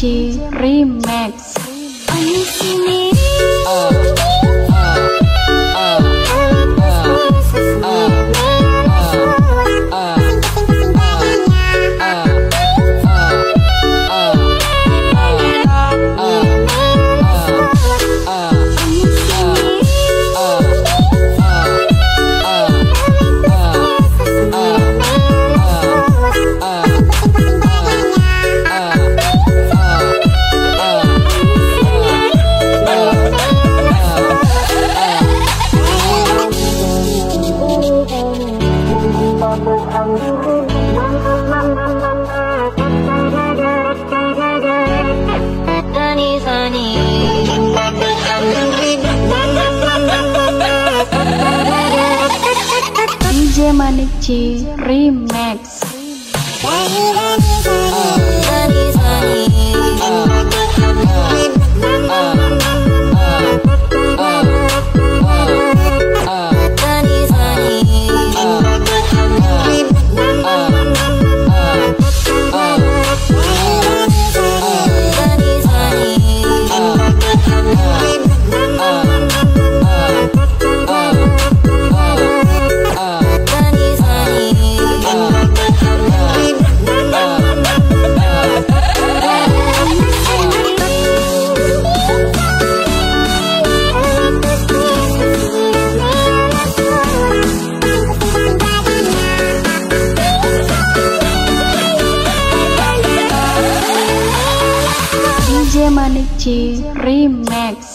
Remix Remix Remix